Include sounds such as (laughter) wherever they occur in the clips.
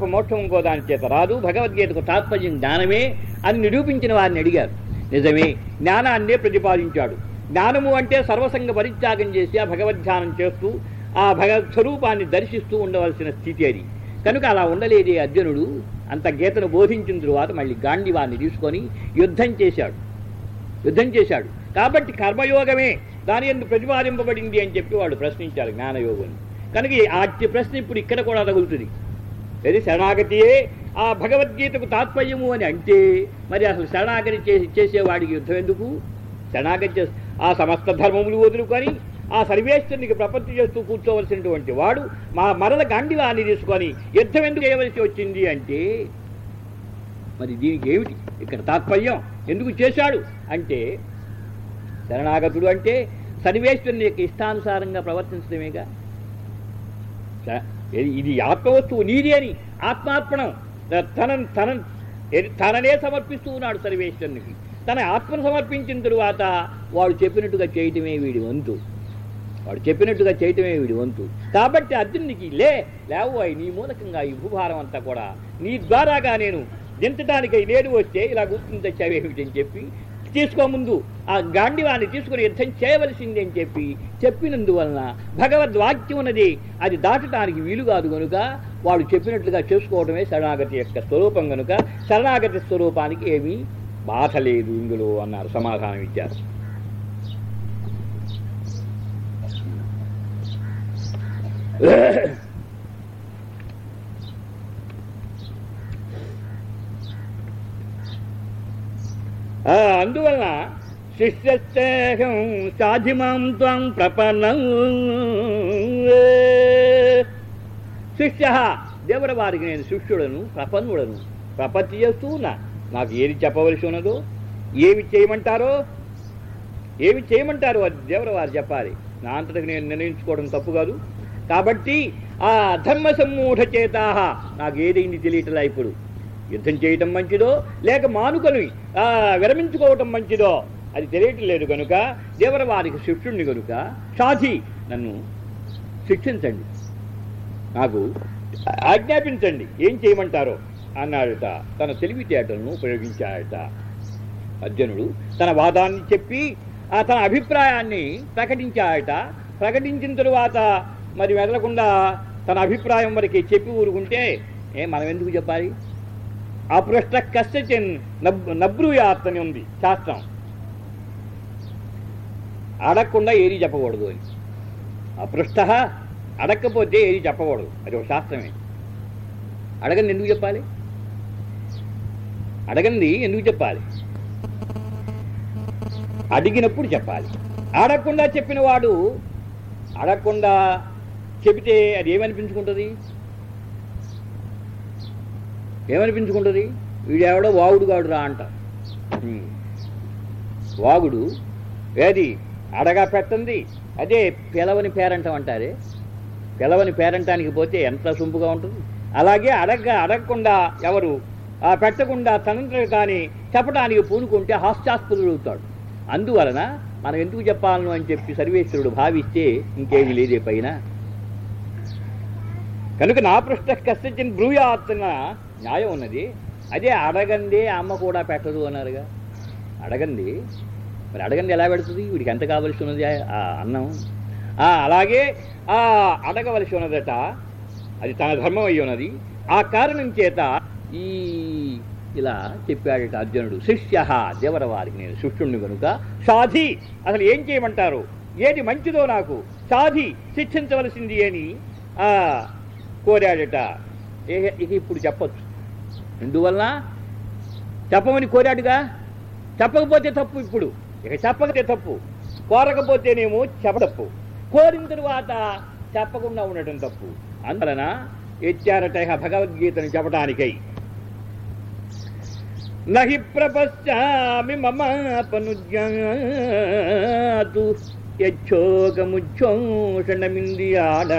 తప్ప మోక్షం ఇంకో దాని చేత రాదు. భగవద్గీతకు తాత్పర్యం జ్ఞానమే అని నిరూపించిన వారిని అడిగారు. నిజమే జ్ఞానాన్నే ప్రతిపాదించాడు. జ్ఞానము అంటే సర్వసంగ పరిత్యాగం చేసి ఆ భగవద్ధ్యానం చేస్తూ ఆ భగవత్ స్వరూపాన్ని దర్శిస్తూ ఉండవలసిన స్థితి అది. కనుక అలా ఉండలేదే అర్జునుడు. అంత గీతను బోధించిన తరువాత మళ్ళీ గాంధీవాన్ని తీసుకొని యుద్ధం చేశాడు. యుద్ధం చేశాడు. కాబట్టి కర్మయోగమే. దాని ఎందుకు ప్రతిపాదింపబడింది అని చెప్పి వాడు ప్రశ్నించారు జ్ఞానయోగం కనుక ఆ ప్రశ్న ఇప్పుడు ఇక్కడ కూడా తగులుతుంది. అది శరణాగతియే ఆ భగవద్గీతకు తాత్పర్యము అని అంటే మరి అసలు శరణాగతి చేసి చేసేవాడికి యుద్ధం ఎందుకు? శరణాగతి చేసి ఆ సమస్త ధర్మములు వదులుకొని ఆ సర్వేశ్వరునికి ప్రపత్తి చేస్తూ కూర్చోవలసినటువంటి వాడు మా మరల గాంధీవాన్ని తీసుకొని యుద్ధం ఎందుకు చేయవలసి వచ్చింది అంటే మరి దీనికి ఏమిటి? ఇక్కడ తాత్పర్యం ఎందుకు చేశాడు అంటే శరణాగతుడు అంటే సర్వేశ్వరుని యొక్క ఇష్టానుసారంగా ప్రవర్తించడమేగా? ఇది- ఇది ఆత్మవస్తువు నీది అని ఆత్మార్పణం. తన తన తననే సమర్పిస్తూ ఉన్నాడు సర్వేశ్వరునికి. తన ఆత్మను సమర్పించిన తరువాత వాడు చెప్పినట్టుగా చేయటమే వీడి వంతు. వాడు చెప్పినట్టుగా చేయటమే వీడి వంతు. కాబట్టి అర్జునునికి లే లేవు అయి నీ మూలకంగా ఈ భూభారం అంతా కూడా. నీ ద్వారాగా నేను దించడానికై లేడు వస్తే ఇలా గుర్తించి తెచ్చావేమిటి అని చెప్పి తీసుకో ముందు ఆ గాండివాన్ని తీసుకుని యుద్ధం చేయవలసింది అని చెప్పి చెప్పినందువలన భగవద్వాక్యం ఉన్నది అది దాటడానికి వీలు కాదు కనుక వాడు చెప్పినట్లుగా చేసుకోవడమే శరణాగతి యొక్క స్వరూపం కనుక శరణాగతి స్వరూపానికి ఏమీ బాధ లేదు ఇందులో అన్నారు సమాధానం ఇచ్చారు Yeah. అందువల్ల శిష్యస్తేహం సాధిమాం త్వం ప్రపన్నం. శిష్య దేవుడి వారికి నేను శిష్యుడను ప్రపన్నుడను ప్రపత్తి చేస్తూ ఉన్నా నాకు ఏది చెప్పవలసి ఉన్నదో ఏమి చేయమంటారో ఏమి చేయమంటారో అది దేవుడు వారు చెప్పాలి. నా అంతటికి నేను నిర్ణయించుకోవడం తప్పు కాదు. కాబట్టి ఆ ధర్మ సమ్మూఢ చేత నాకు ఏదైంది తెలియటలా ఇప్పుడు? యుద్ధం చేయటం మంచిదో లేక మానుకలు విరమించుకోవటం మంచిదో? అది తెలియటం లేదు కనుక దేవర వారికి శిష్యుణ్ణి కనుక సాధి నన్ను శిక్షించండి. నాకు ఆజ్ఞాపించండి. ఏం చేయమంటారో? అన్నాడట. తన తెలివితేటలను ఉపయోగించాడట. అర్జునుడు తన వాదాన్ని చెప్పి తన అభిప్రాయాన్ని ప్రకటించాడట. ప్రకటించిన తరువాత మరి వెళ్ళకుండా తన అభిప్రాయం వరకు చెప్పి ఊరుకుంటే ఏ మనం ఎందుకు చెప్పాలి? అపృష్ట కష్టచిన్ నబ్ నబ్రూయాత్ అని ఉంది శాస్త్రం. అడగకుండా ఏది చెప్పకూడదు అని. అపృష్ట అడగకపోతే ఏది చెప్పకూడదు. అది ఒక శాస్త్రమే. అడగండి ఎందుకు చెప్పాలి? అడగండి ఎందుకు చెప్పాలి? అడిగినప్పుడు చెప్పాలి. అడగకుండా చెప్పిన వాడు అడగకుండా చెబితే అది ఏమనిపించుకుంటుంది? ఏమనిపించుకుంటుంది? వీడెవడో వాగుడు గాడు రా అంట వాగుడు ఏది? అడగా పెట్టంది? అదే పిలవని పేరంటం అంటారే పిలవని పేరంటానికి పోతే ఎంత సొంపుగా ఉంటుంది? అలాగే అడగ అడగకుండా ఎవరు? ఆ పెట్టకుండా తనంతలు కానీ చెప్పడానికి పూనుకుంటే హాస్యాస్పదుడు అవుతాడు. అందువలన మనం ఎందుకు చెప్పాలను అని చెప్పి సర్వేశ్వరుడు భావిస్తే ఇంకేమి లేదే పైన. కనుక నా పృష్ట కష్టచిన్ బ్రూయాత్న న్యాయం ఉన్నది. అదే అడగందే అమ్మ కూడా పెట్టదు అన్నారుగా. అడగంది. మరి అడగంది ఎలా పెడుతుంది? వీడికి ఎంత కావలసి ఉన్నది ఆ- ఆ అన్నం? ఆ, అలాగే ఆ అడగవలసి ఉన్నదట అది తన ధర్మం అయి ఉన్నది. ఆ కారణం చేత ఈ ఇలా చెప్పాడట అర్జునుడు శిష్య దేవర వారికి నేను శిష్యుణ్ణి కనుక సాధి. అసలు ఏం చేయమంటారు? ఏది మంచిదో నాకు? సాధి శిక్షించవలసింది అని ఆ, కోరాడట. ఇక ఇప్పుడు చెప్పొచ్చు. ఎందువల్ల? చెప్పమని కోరాడుగా? చెప్పకపోతే తప్పు ఇప్పుడు. ఇక చెప్పకపోతే తప్పు. కోరకపోతేనేమో చెప్పతప్పు కోరిన తరువాత చెప్పకుండా ఉండటం తప్పు. అందువలన ఎచ్చారట భగవద్గీతను చెప్పడానికై నహి ప్రపశ్చామి మమాపనుజ్ఞాతు యచ్చోగముచ్చోషణమింద్రియాణ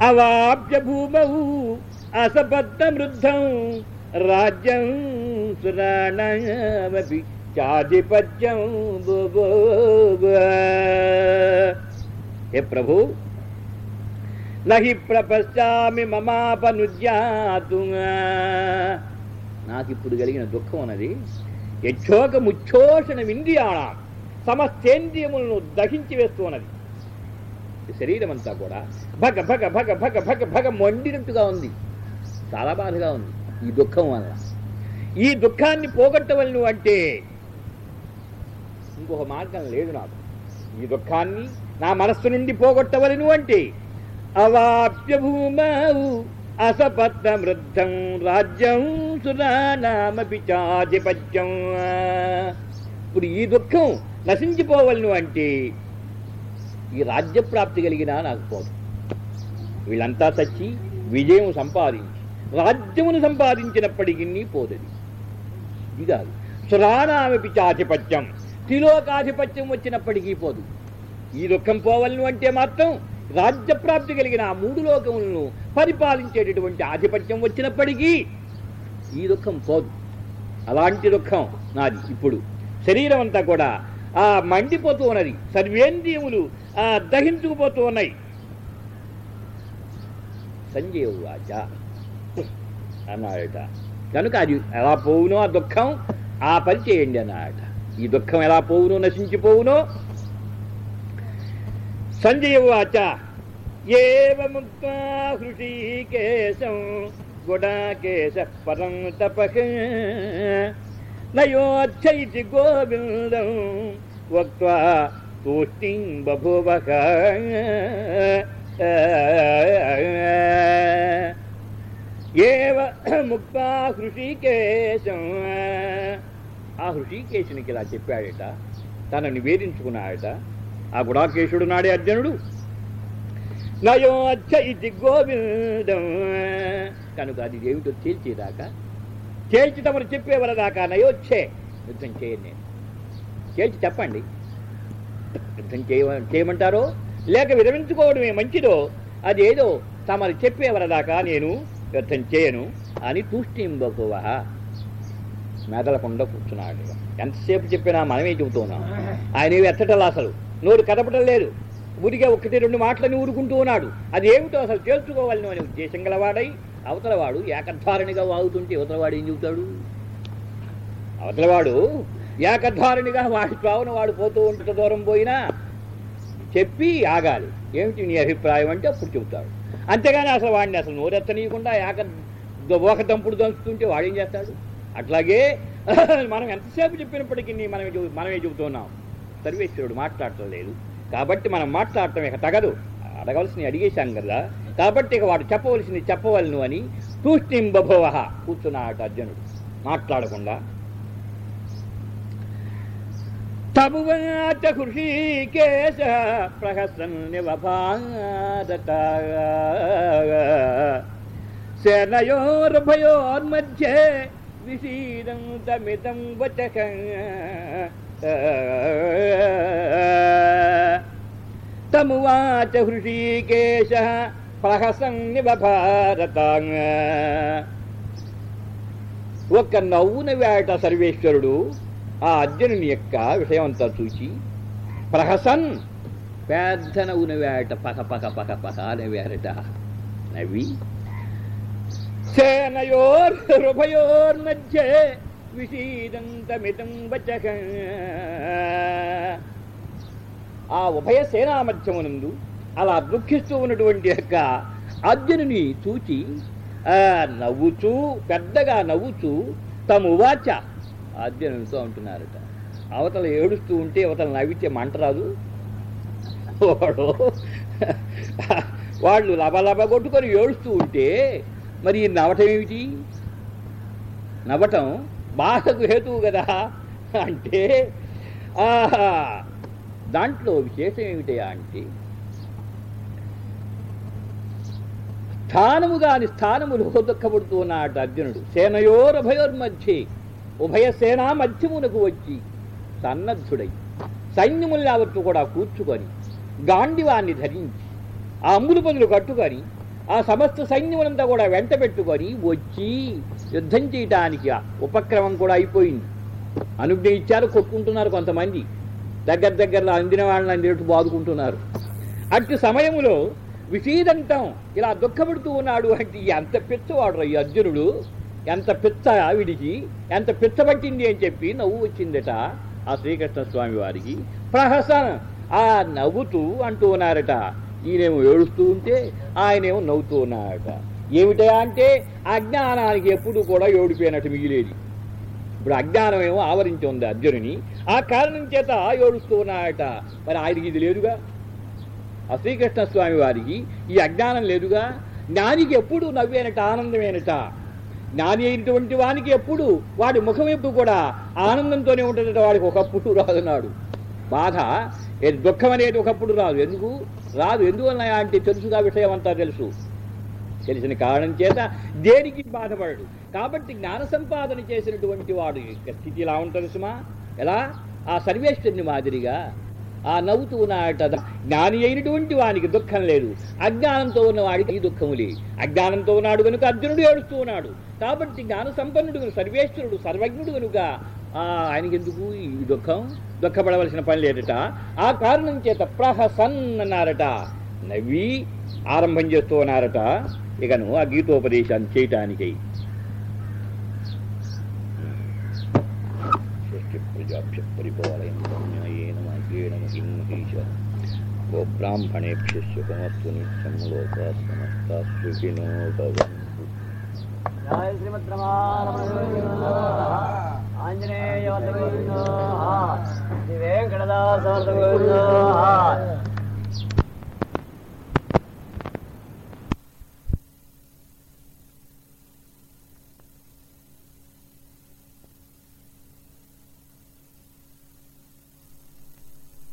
అవాప్య భూమౌ అసబద్ధమృద్ధం. రాజ్యం సురాణమపి చాధిపత్యం హే ప్రభు నహి ప్రపశ్చామి మమాపనుజ్యాతు నాకిప్పుడు కలిగిన దుఃఖం అన్నది యక్షోక ముచ్చోషణ వింద్రియాణం సమస్తేంద్రియములను దహించి వేస్తూ ఉన్నది. శరీరం అంతా కూడా భగ భగ భగ భగ భగ భగ మండినట్టుగా ఉంది. చాలా బాధగా ఉంది. ఈ దుఃఖం వల్ల. ఈ దుఃఖాన్ని పోగొట్టవలను అంటే ఇంకొక మార్గం లేదు నాకు. ఈ దుఃఖాన్ని నా మనస్సు నుండి పోగొట్టవలను అంటే అవాప్య భూమావు అసపత్న వృద్ధం రాజ్యం సురానామపి చాధిపత్యం. ఇప్పుడు ఈ దుఃఖం నశించిపోవలను అంటే ఈ రాజ్యప్రాప్తి కలిగినా నాకు పోదు. వీళ్ళంతా చచ్చి విజయం సంపాదించి రాజ్యమును సంపాదించినప్పటికీ పోదది ఇది కాదు సురాణామపి ఆధిపత్యం త్రిలోకాధిపత్యం వచ్చినప్పటికీ పోదు. ఈ దుఃఖం పోవలను అంటే మాత్రం రాజ్యప్రాప్తి కలిగిన ఆ మూడు లోకములను పరిపాలించేటటువంటి ఆధిపత్యం వచ్చినప్పటికీ ఈ దుఃఖం పోదు. అలాంటి దుఃఖం నాది ఇప్పుడు. శరీరం అంతా కూడా ఆ మండిపోతూ ఉన్నది. సర్వేంద్రియములు ఆ దహించుకుపోతూ ఉన్నాయి. సంజయ్ వాచ అన్నాడట కనుక అది ఎలా పోవునో ఆ దుఃఖం ఆ పని చేయండి అన్నాడట ఈ దుఃఖం ఎలా పోవునో నశించిపోవునో? సంజయ వాచ ఏముక్తా హృషీకేశం గుడాకేశ పరం తపక నయోచ్చైతి గోవిందం వక్వా తూష్టిం బభూవక ముక్త హృషికేశం. ఆ హృషికేశునికి ఇలా చెప్పాడట తనని వేధించుకున్నాడట. ఆ గుడాకేశుడు నాడే అర్జునుడు. నయో అచ్చ ఇది గోవిందం. కనుక అది ఏమిటో తేల్చేదాకా తేల్చి తమరు చెప్పేవరదాకా నయోచ్చే యుద్ధం చేయను నేను. తేల్చి చెప్పండి. యుద్ధం చేయ చేయమంటారో లేక విరమించుకోవడమే మంచిదో అదేదో తమరు చెప్పేవరదాకా నేను యుద్ధం చేయను. అని తూష్టింబకువ. మెదలకుండా కూర్చున్నాడు ఎంతసేపు చెప్పినా మనమే చెబుతున్నాం. ఆయన ఎత్తటలు అసలు? నోరు కదపటం లేదు. ఊరికే ఒకటి రెండు మాటలని ఊరుకుంటూ ఉన్నాడు. అది ఏమిటో అసలు తేల్చుకోవాలని అనే ఉద్దేశం గలవాడై అవతలవాడు ఏకధారణిగా వాగుతుంటే అవతలవాడు ఏం చెబుతాడు? అవతలవాడు ఏకధారణిగా వాడి త్రావున వాడు పోతూ ఉంటే దూరం పోయినా చెప్పి ఆగాలి. ఏమిటి నీ అభిప్రాయం అంటే అప్పుడు చెబుతాడు. అంతేగాని అసలు వాడిని అసలు నోరెత్తనీయకుండా ఏక ఒక దంపుడు దంచుతుంటే వాడేం చేస్తాడు? అట్లాగే (laughs) మనం ఎంతసేపు చెప్పినప్పటికీ మనమే మనమే చెబుతున్నాం. సర్వేశ్వరుడు మాట్లాడటం లేదు. కాబట్టి మనం మాట్లాడటం ఇక తగదు. అడగవలసినవి అడిగేశాం కదా. కాబట్టి ఇక వాడు చెప్పవలసింది చెప్పవలను అని తూష్ణింబభవ కూర్చున్నాడు అర్జునుడు. మాట్లాడకుండా. తమువాచ హృషీకేశ ప్రహసన్నివభారత సేనయోర్భయోర్మధ్యే విషీదంతమిదం వచక తమువాచ హృషీకేశ ప్రహసం నివభారత ఒక నవ్వున వేట సర్వేశ్వరుడు ఆ అర్జునుని యొక్క విషయమంతా చూచి ప్రహసన్! పెద్ద నవ్వున వేట పక పక పక పక వేరట నవ్వి సేనయోర్ విషీదంతమితం వచక ఆ ఉభయ సేనామధ్యమునందు అలా దుఃఖిస్తూ ఉన్నటువంటి యొక్క అర్జునుని చూచి ఆ, నవ్వుచూ పెద్దగా నవ్వుచూ తము వాచ అర్జునునితో అంటున్నారట. అవతల ఏడుస్తూ ఉంటే అవతల నవ్వితే మంట రాదు. వాడు వాళ్ళు లబలబ కొట్టుకొని ఏడుస్తూ ఉంటే మరి ఈ నవ్వటం ఏమిటి? నవ్వటం బాధకు హేతువు కదా. అంటే ఆహా దాంట్లో విశేషం ఏమిటయా అంటే స్థానము కాని స్థానములో దుఃఖపడుతూ ఉన్నాడు అర్జునుడు. సేనయోరభయోర్మధ్యే ఉభయ సేనా మధ్యమునకు వచ్చి సన్నద్ధుడై సైన్యములు యావత్తు కూడా కూర్చుకొని గాండివాన్ని ధరించి ఆ అమ్ములు పనులు కట్టుకొని ఆ సమస్త సైన్యములంతా కూడా వెంట పెట్టుకొని వచ్చి యుద్ధం చేయటానికి ఆ ఉపక్రమం కూడా అయిపోయింది. అనుజ్ఞ ఇచ్చారు కొట్టుకుంటున్నారు కొంతమంది. దగ్గర దగ్గరలో అందిన వాళ్ళని అందినట్టు బాదుకుంటున్నారు. అట్టి సమయంలో విషీదంతం ఇలా దుఃఖపడుతూ ఉన్నాడు అంటే ఎంత పిచ్చవాడు ఈ అర్జునుడు. ఎంత పిచ్చ విడిచి ఎంత పిచ్చ పట్టింది అని చెప్పి నవ్వు వచ్చిందట ఆ శ్రీకృష్ణ స్వామి వారికి. ప్రహసన ఆ నవ్వుతూ అంటూ ఉన్నారట. ఈయనేమో ఏడుస్తూ ఉంటే ఆయనేమో నవ్వుతూ ఉన్నాయట ఏమిటా అంటే అజ్ఞానానికి ఎప్పుడు కూడా ఏడిపోయినట్టు మిగిలేది. ఇప్పుడు అజ్ఞానం ఏమో ఆవరించి ఉంది అర్జునుని. ఆ కారణం చేత ఏడుస్తూ ఉన్నాయట మరి ఆయనకి ఇది లేదుగా? ఆ శ్రీకృష్ణ స్వామి వారికి ఈ అజ్ఞానం లేదుగా? జ్ఞానికి ఎప్పుడు నవ్వేనట ఆనందమేనట. జ్ఞాని అయినటువంటి వానికి ఎప్పుడు వాడి ముఖం ఎప్పుడు కూడా ఆనందంతోనే ఉంటుందట వాడికి. ఒకప్పుడు నాడు. బాధ ఏ దుఃఖం అనేది ఒకప్పుడు రాదు. ఎందుకు? రాదు. ఎందువల్ల అంటే తెలుసుగా విషయం అంతా తెలుసు. తెలిసిన కారణం చేత దేనికి బాధపడడు. కాబట్టి జ్ఞాన సంపాదన చేసినటువంటి వాడు యొక్క స్థితి ఇలా ఉంటుంది సుమా? ఎలా? ఆ సర్వేశ్వరుని మాదిరిగా. ఆ నవ్వుతూ ఉన్నాడట జ్ఞాని అయినటువంటి వానికి దుఃఖం లేదు. అజ్ఞానంతో ఉన్న వాడికి ఈ దుఃఖము లేదు. అజ్ఞానంతో ఉన్నాడు కనుక అర్జునుడు ఏడుస్తూ ఉన్నాడు. కాబట్టి జ్ఞాన సంపన్నుడు సర్వేశ్వరుడు సర్వజ్ఞుడు కనుక ఆయనకి ఎందుకు ఈ దుఃఖం? దుఃఖపడవలసిన పని లేదట. ఆ కారణం చేత ప్రహసన్ అన్నారట. నవ్వి ఆరంభం చేస్తూ ఉన్నారట ఇకను ఆ గీతోపదేశాన్ని చేయటానికై. ప్రజాభ్య పరిపాలయం న్యాయేన సుఖమస్తు నిత్యం లోకా సమస్తా సుఖినో భవంతు. జయ ಆಂಜನೇಯ ವಲ್ಲಭ ಸಿವೇಂಕಟದಾಸ ವಲ್ಲಭ